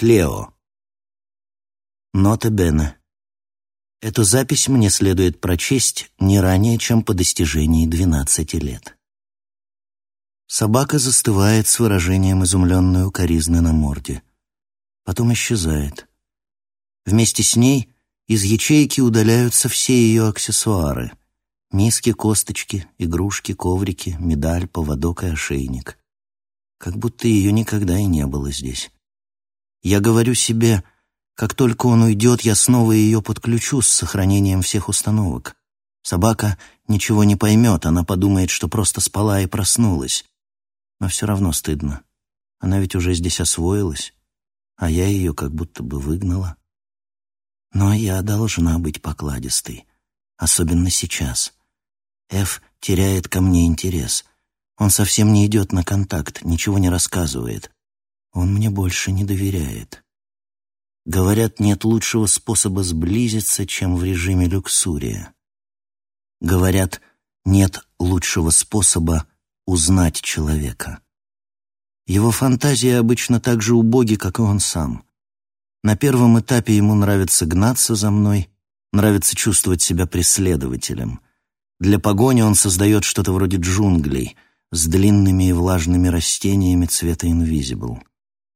Клео. Нота Бене. Эту запись мне следует прочесть не ранее, чем по достижении 12 лет. Собака застывает с выражением изумленной укоризны на морде. Потом исчезает. Вместе с ней из ячейки удаляются все ее аксессуары. Миски, косточки, игрушки, коврики, медаль, поводок и ошейник. Как будто ее никогда и не было здесь. Я говорю себе, как только он уйдет, я снова ее подключу с сохранением всех установок. Собака ничего не поймет, она подумает, что просто спала и проснулась. Но все равно стыдно. Она ведь уже здесь освоилась, а я ее как будто бы выгнала. Но я должна быть покладистой, особенно сейчас. Эф теряет ко мне интерес. Он совсем не идет на контакт, ничего не рассказывает. Он мне больше не доверяет. Говорят, нет лучшего способа сблизиться, чем в режиме люксурия. Говорят, нет лучшего способа узнать человека. Его фантазии обычно так же убоги, как и он сам. На первом этапе ему нравится гнаться за мной, нравится чувствовать себя преследователем. Для погони он создает что-то вроде джунглей с длинными и влажными растениями цвета инвизибл.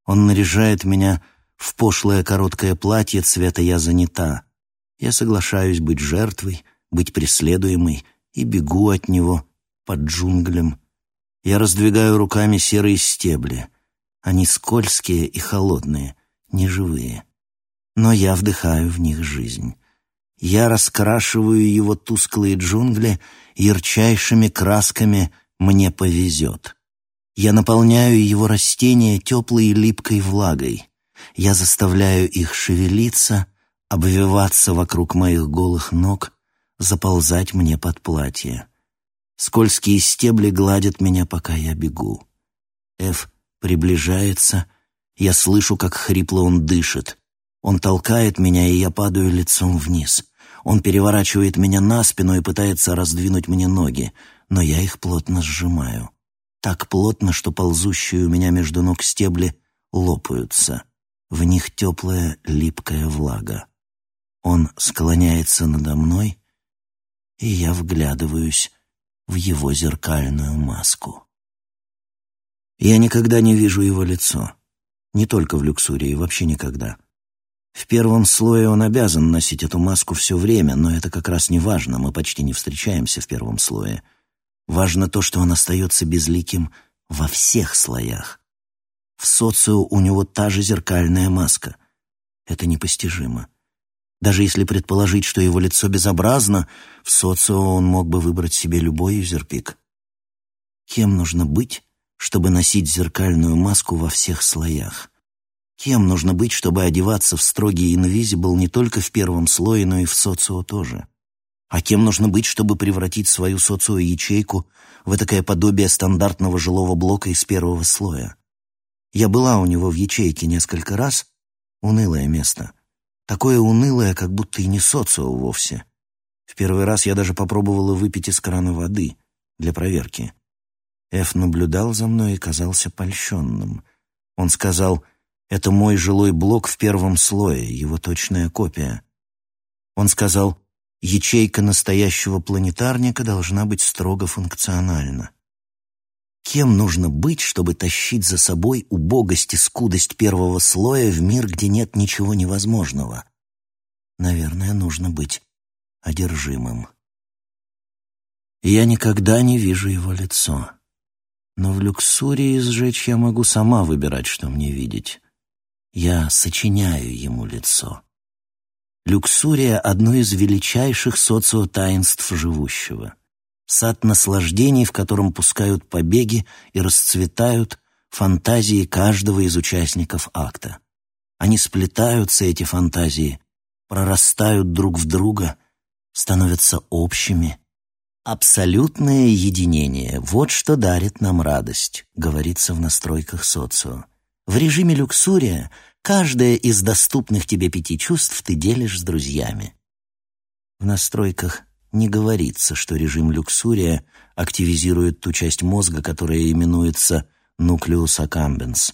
Он наряжает меня в пошлое короткое платье цвета «я занята». Я соглашаюсь быть жертвой, быть преследуемой и бегу от него под джунглем. Я раздвигаю руками серые стебли. Они скользкие и холодные, неживые. Но я вдыхаю в них жизнь. Я раскрашиваю его тусклые джунгли ярчайшими красками «мне повезет». Я наполняю его растения теплой и липкой влагой. Я заставляю их шевелиться, обвиваться вокруг моих голых ног, заползать мне под платье. Скользкие стебли гладят меня, пока я бегу. Эф приближается, я слышу, как хрипло он дышит. Он толкает меня, и я падаю лицом вниз. Он переворачивает меня на спину и пытается раздвинуть мне ноги, но я их плотно сжимаю так плотно, что ползущие у меня между ног стебли лопаются. В них теплая липкая влага. Он склоняется надо мной, и я вглядываюсь в его зеркальную маску. Я никогда не вижу его лицо. Не только в люксурии, вообще никогда. В первом слое он обязан носить эту маску все время, но это как раз не важно, мы почти не встречаемся в первом слое — Важно то, что он остается безликим во всех слоях. В социо у него та же зеркальная маска. Это непостижимо. Даже если предположить, что его лицо безобразно, в социо он мог бы выбрать себе любой юзерпик. Кем нужно быть, чтобы носить зеркальную маску во всех слоях? Кем нужно быть, чтобы одеваться в строгий инвизибл не только в первом слое, но и в социо тоже? А кем нужно быть, чтобы превратить свою социо-ячейку в такое подобие стандартного жилого блока из первого слоя? Я была у него в ячейке несколько раз. Унылое место. Такое унылое, как будто и не социо вовсе. В первый раз я даже попробовала выпить из крана воды для проверки. Эф наблюдал за мной и казался польщенным. Он сказал, «Это мой жилой блок в первом слое, его точная копия». Он сказал, ячейка настоящего планетарника должна быть строго функциональна. Кем нужно быть, чтобы тащить за собой убогость и скудость первого слоя в мир, где нет ничего невозможного? Наверное, нужно быть одержимым. Я никогда не вижу его лицо. Но в люксурии сжечь я могу сама выбирать, что мне видеть. Я сочиняю ему лицо. Люксурия — одно из величайших социотаинств живущего. Сад наслаждений, в котором пускают побеги и расцветают фантазии каждого из участников акта. Они сплетаются, эти фантазии, прорастают друг в друга, становятся общими. Абсолютное единение — вот что дарит нам радость, говорится в настройках социо. В режиме люксурия Каждое из доступных тебе пяти чувств ты делишь с друзьями. В настройках не говорится, что режим люксурия активизирует ту часть мозга, которая именуется нуклеус аккамбенс.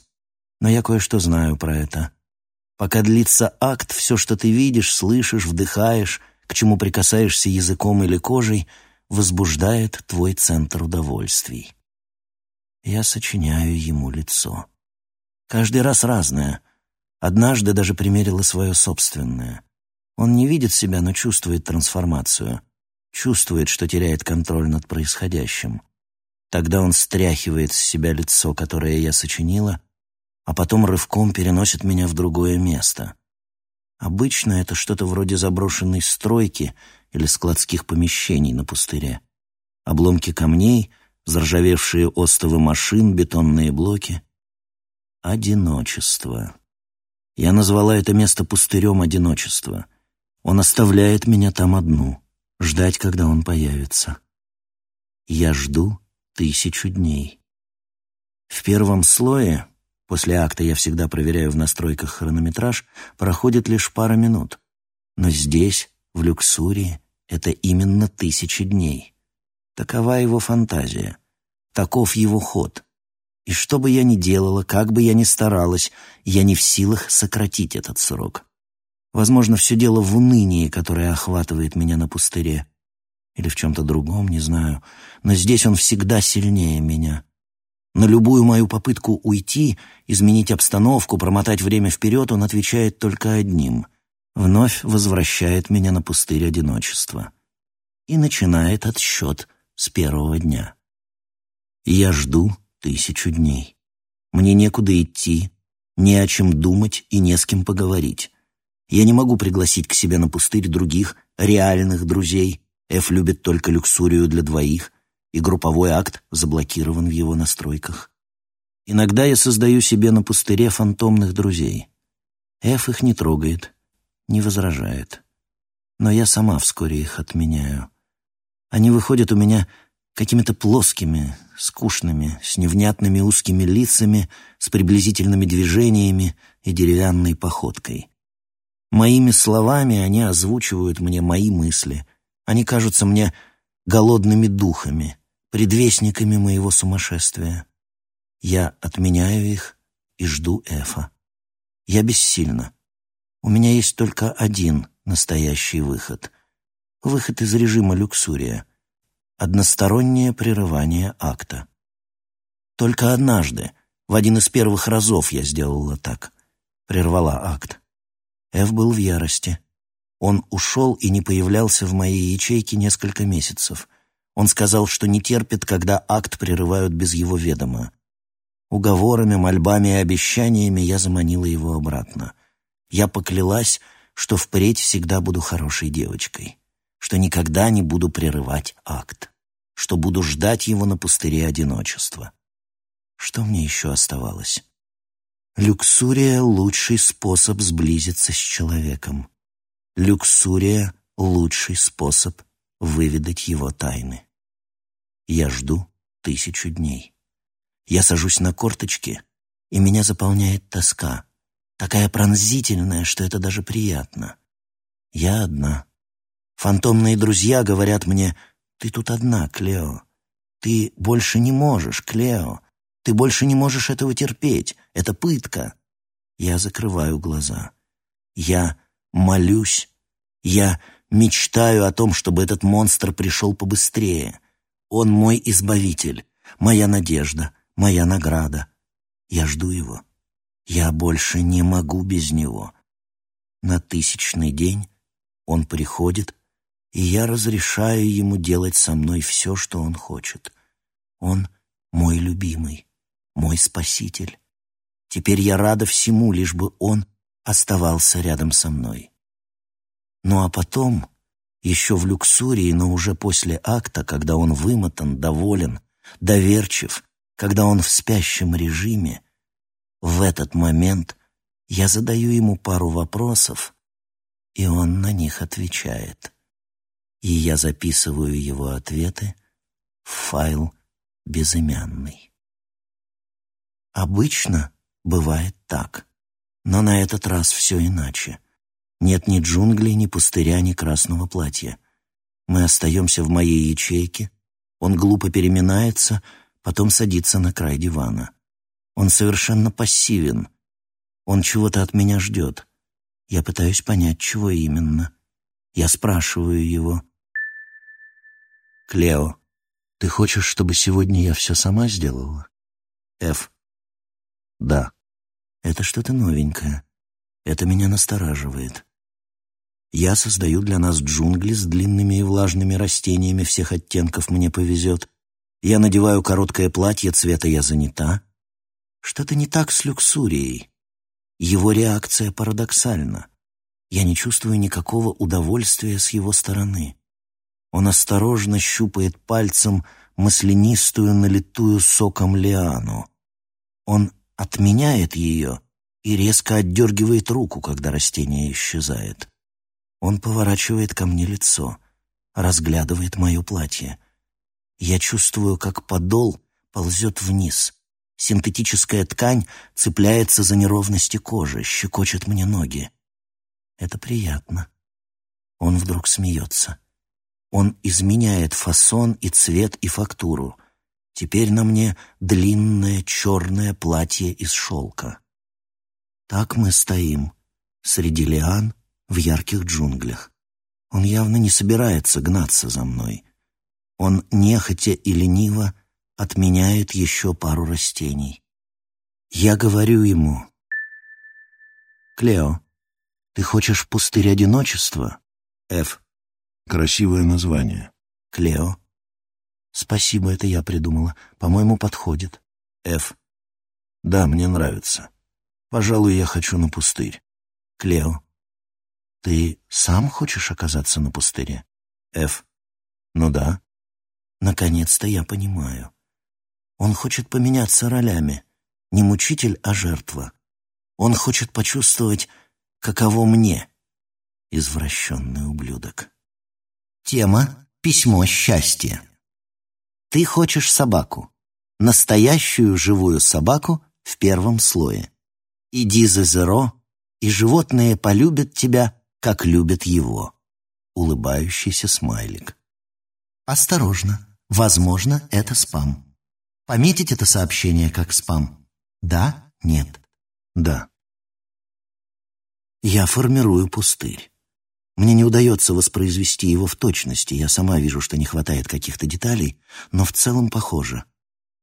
Но я кое-что знаю про это. Пока длится акт, все, что ты видишь, слышишь, вдыхаешь, к чему прикасаешься языком или кожей, возбуждает твой центр удовольствий. Я сочиняю ему лицо. Каждый раз разное. Однажды даже примерила свое собственное. Он не видит себя, но чувствует трансформацию. Чувствует, что теряет контроль над происходящим. Тогда он стряхивает с себя лицо, которое я сочинила, а потом рывком переносит меня в другое место. Обычно это что-то вроде заброшенной стройки или складских помещений на пустыре. Обломки камней, заржавевшие остовы машин, бетонные блоки. Одиночество. Я назвала это место пустырем одиночества. Он оставляет меня там одну, ждать, когда он появится. Я жду тысячу дней. В первом слое После акта я всегда проверяю в настройках хронометраж, проходит лишь пара минут. Но здесь, в Люксурии, это именно тысячи дней. Такова его фантазия. Таков его ход. И что бы я ни делала, как бы я ни старалась, я не в силах сократить этот срок. Возможно, все дело в унынии, которое охватывает меня на пустыре. Или в чем-то другом, не знаю. Но здесь он всегда сильнее меня. На любую мою попытку уйти, изменить обстановку, промотать время вперед, он отвечает только одним. Вновь возвращает меня на пустырь одиночества. И начинает отсчет с первого дня. Я жду тысячу дней. Мне некуда идти, не о чем думать и не с кем поговорить. Я не могу пригласить к себе на пустырь других, реальных друзей. Эф любит только люксурию для двоих — и групповой акт заблокирован в его настройках. Иногда я создаю себе на пустыре фантомных друзей. Эф их не трогает, не возражает. Но я сама вскоре их отменяю. Они выходят у меня какими-то плоскими, скучными, с невнятными узкими лицами, с приблизительными движениями и деревянной походкой. Моими словами они озвучивают мне мои мысли. Они кажутся мне голодными духами, предвестниками моего сумасшествия. Я отменяю их и жду Эфа. Я бессильна. У меня есть только один настоящий выход. Выход из режима люксурия. Одностороннее прерывание акта. Только однажды, в один из первых разов я сделала так. Прервала акт. Эф был в ярости. Он ушел и не появлялся в моей ячейке несколько месяцев — он сказал, что не терпит, когда акт прерывают без его ведома. Уговорами, мольбами и обещаниями я заманила его обратно. Я поклялась, что впредь всегда буду хорошей девочкой, что никогда не буду прерывать акт, что буду ждать его на пустыре одиночества. Что мне еще оставалось? Люксурия — лучший способ сблизиться с человеком. Люксурия — лучший способ выведать его тайны. Я жду тысячу дней. Я сажусь на корточки, и меня заполняет тоска, такая пронзительная, что это даже приятно. Я одна. Фантомные друзья говорят мне, «Ты тут одна, Клео. Ты больше не можешь, Клео. Ты больше не можешь этого терпеть. Это пытка». Я закрываю глаза. Я молюсь. Я Мечтаю о том, чтобы этот монстр пришел побыстрее. Он мой избавитель, моя надежда, моя награда. Я жду его. Я больше не могу без него. На тысячный день он приходит, и я разрешаю ему делать со мной все, что он хочет. Он мой любимый, мой спаситель. Теперь я рада всему, лишь бы он оставался рядом со мной. Ну а потом, еще в люксурии, но уже после акта, когда он вымотан, доволен, доверчив, когда он в спящем режиме, в этот момент я задаю ему пару вопросов, и он на них отвечает. И я записываю его ответы в файл безымянный. Обычно бывает так, но на этот раз все иначе — нет ни джунглей, ни пустыря, ни красного платья. Мы остаемся в моей ячейке. Он глупо переминается, потом садится на край дивана. Он совершенно пассивен. Он чего-то от меня ждет. Я пытаюсь понять, чего именно. Я спрашиваю его. Клео, ты хочешь, чтобы сегодня я все сама сделала? Ф. Да. Это что-то новенькое. Это меня настораживает. Я создаю для нас джунгли с длинными и влажными растениями всех оттенков «мне повезет». Я надеваю короткое платье цвета «я занята». Что-то не так с люксурией. Его реакция парадоксальна. Я не чувствую никакого удовольствия с его стороны. Он осторожно щупает пальцем маслянистую, налитую соком лиану. Он отменяет ее и резко отдергивает руку, когда растение исчезает. Он поворачивает ко мне лицо, разглядывает мое платье. Я чувствую, как подол ползет вниз. Синтетическая ткань цепляется за неровности кожи, щекочет мне ноги. Это приятно. Он вдруг смеется. Он изменяет фасон и цвет и фактуру. Теперь на мне длинное черное платье из шелка. Так мы стоим среди лиан в ярких джунглях. Он явно не собирается гнаться за мной. Он нехотя и лениво отменяет еще пару растений. Я говорю ему, «Клео, ты хочешь пустырь одиночества?» Ф. Красивое название. Клео. Спасибо, это я придумала. По-моему, подходит. Ф. Да, мне нравится. Пожалуй, я хочу на пустырь. Клео. Ты сам хочешь оказаться на пустыре? Ф. Ну да. Наконец-то я понимаю. Он хочет поменяться ролями. Не мучитель, а жертва. Он хочет почувствовать, каково мне, извращенный ублюдок. Тема «Письмо счастья». Ты хочешь собаку. Настоящую живую собаку в первом слое. Иди за зеро, и животные полюбят тебя, как любят его. Улыбающийся смайлик. Осторожно, возможно, это спам. Пометить это сообщение как спам? Да? Нет? Да. Я формирую пустырь. Мне не удается воспроизвести его в точности, я сама вижу, что не хватает каких-то деталей, но в целом похоже.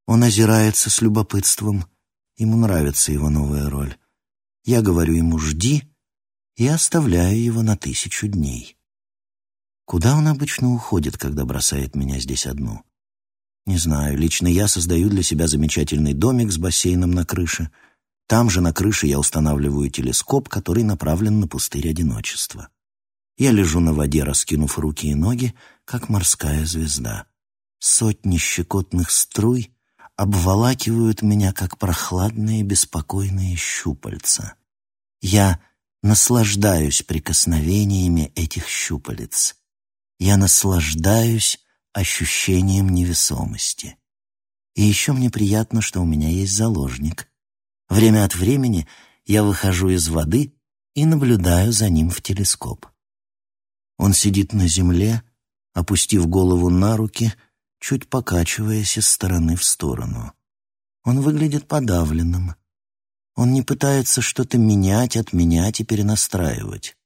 Он озирается с любопытством, ему нравится его новая роль. Я говорю ему «жди» и оставляю его на тысячу дней. Куда он обычно уходит, когда бросает меня здесь одну? Не знаю, лично я создаю для себя замечательный домик с бассейном на крыше. Там же на крыше я устанавливаю телескоп, который направлен на пустырь одиночества. Я лежу на воде, раскинув руки и ноги, как морская звезда. Сотни щекотных струй обволакивают меня, как прохладные беспокойные щупальца. Я наслаждаюсь прикосновениями этих щупалец. Я наслаждаюсь ощущением невесомости. И еще мне приятно, что у меня есть заложник. Время от времени я выхожу из воды и наблюдаю за ним в телескоп. Он сидит на земле, опустив голову на руки, чуть покачиваясь из стороны в сторону. Он выглядит подавленным. Он не пытается что-то менять, отменять и перенастраивать.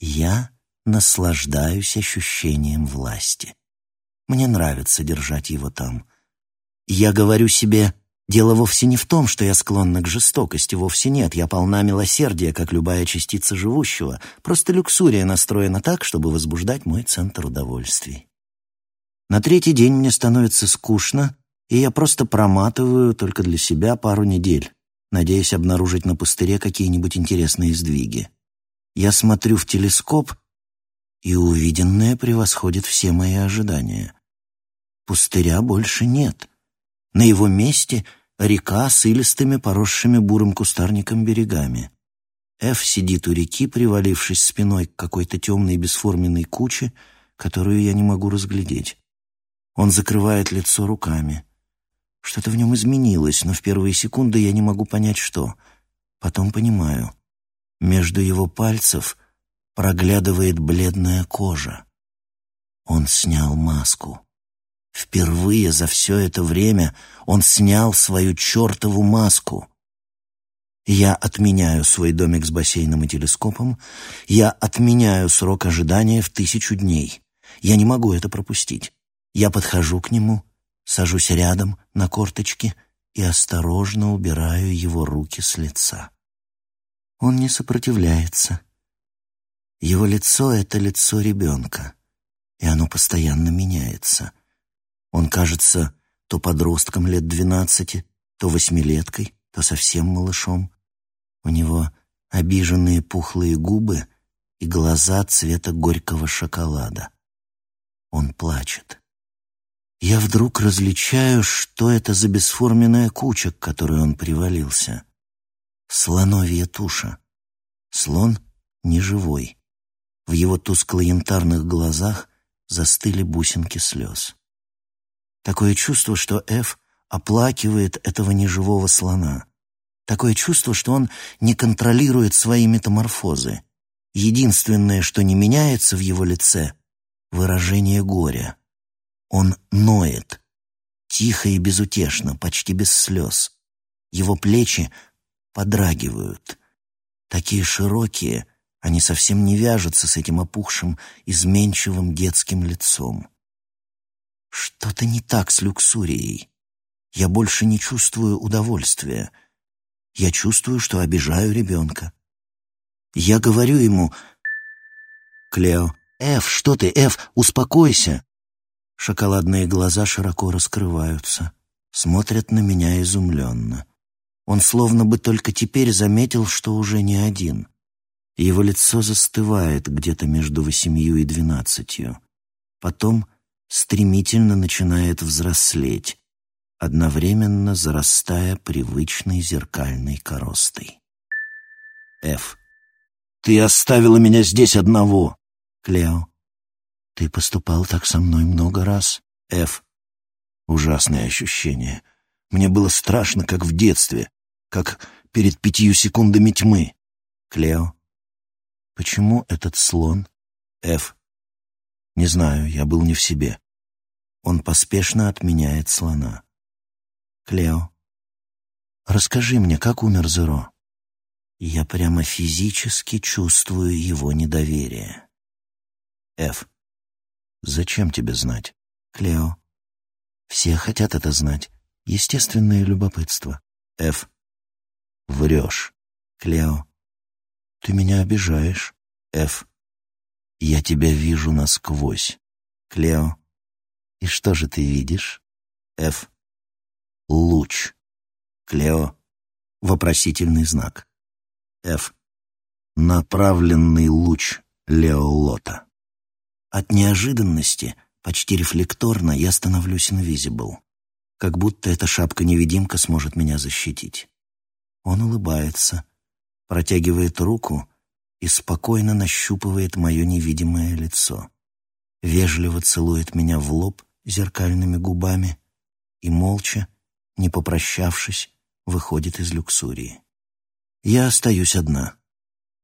Я наслаждаюсь ощущением власти. Мне нравится держать его там. Я говорю себе, Дело вовсе не в том, что я склонна к жестокости, вовсе нет. Я полна милосердия, как любая частица живущего. Просто люксурия настроена так, чтобы возбуждать мой центр удовольствий. На третий день мне становится скучно, и я просто проматываю только для себя пару недель, надеясь обнаружить на пустыре какие-нибудь интересные сдвиги. Я смотрю в телескоп, и увиденное превосходит все мои ожидания. Пустыря больше нет — на его месте река с илистыми, поросшими бурым кустарником берегами. Эф сидит у реки, привалившись спиной к какой-то темной бесформенной куче, которую я не могу разглядеть. Он закрывает лицо руками. Что-то в нем изменилось, но в первые секунды я не могу понять, что. Потом понимаю. Между его пальцев проглядывает бледная кожа. Он снял маску. Впервые за все это время он снял свою чертову маску. Я отменяю свой домик с бассейном и телескопом. Я отменяю срок ожидания в тысячу дней. Я не могу это пропустить. Я подхожу к нему, сажусь рядом на корточки и осторожно убираю его руки с лица. Он не сопротивляется. Его лицо — это лицо ребенка, и оно постоянно меняется. Он кажется то подростком лет двенадцати, то восьмилеткой, то совсем малышом. У него обиженные пухлые губы и глаза цвета горького шоколада. Он плачет. Я вдруг различаю, что это за бесформенная куча, к которой он привалился. Слоновья туша. Слон неживой. В его тускло-янтарных глазах застыли бусинки слез. Такое чувство, что Ф оплакивает этого неживого слона. Такое чувство, что он не контролирует свои метаморфозы. Единственное, что не меняется в его лице — выражение горя. Он ноет, тихо и безутешно, почти без слез. Его плечи подрагивают. Такие широкие, они совсем не вяжутся с этим опухшим, изменчивым детским лицом. Что-то не так с люксурией. Я больше не чувствую удовольствия. Я чувствую, что обижаю ребенка. Я говорю ему... Клео, «Эф, что ты, Эф, успокойся!» Шоколадные глаза широко раскрываются, смотрят на меня изумленно. Он словно бы только теперь заметил, что уже не один. Его лицо застывает где-то между восемью и двенадцатью. Потом стремительно начинает взрослеть, одновременно зарастая привычной зеркальной коростой. Ф. «Ты оставила меня здесь одного!» Клео. «Ты поступал так со мной много раз?» Ф. Ужасное ощущение. Мне было страшно, как в детстве, как перед пятью секундами тьмы. Клео. Почему этот слон? Ф. Не знаю, я был не в себе. Он поспешно отменяет слона. Клео. Расскажи мне, как умер Зеро? Я прямо физически чувствую его недоверие. Ф. Зачем тебе знать? Клео. Все хотят это знать. Естественное любопытство. Ф. Врешь. Клео. Ты меня обижаешь. Ф. Я тебя вижу насквозь. Клео. И что же ты видишь? Ф. Луч. Клео. Вопросительный знак. Ф. Направленный луч Леолота. От неожиданности, почти рефлекторно, я становлюсь инвизибл. Как будто эта шапка-невидимка сможет меня защитить. Он улыбается, протягивает руку и спокойно нащупывает мое невидимое лицо. Вежливо целует меня в лоб зеркальными губами и молча, не попрощавшись, выходит из люксурии. Я остаюсь одна.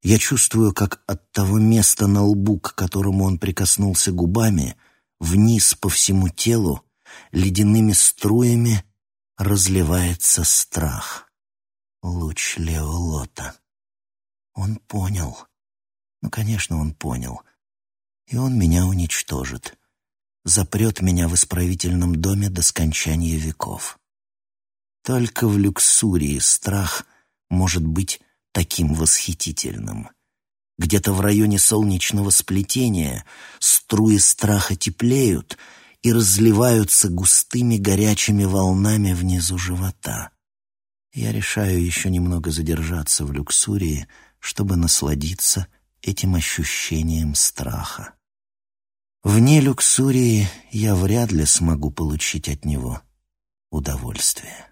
Я чувствую, как от того места на лбу, к которому он прикоснулся губами, вниз по всему телу ледяными струями разливается страх. Луч Леолота. Он понял. Ну, конечно, он понял. И он меня уничтожит запрет меня в исправительном доме до скончания веков. Только в люксурии страх может быть таким восхитительным. Где-то в районе солнечного сплетения струи страха теплеют и разливаются густыми горячими волнами внизу живота. Я решаю еще немного задержаться в люксурии, чтобы насладиться этим ощущением страха. Вне люксурии я вряд ли смогу получить от него удовольствие.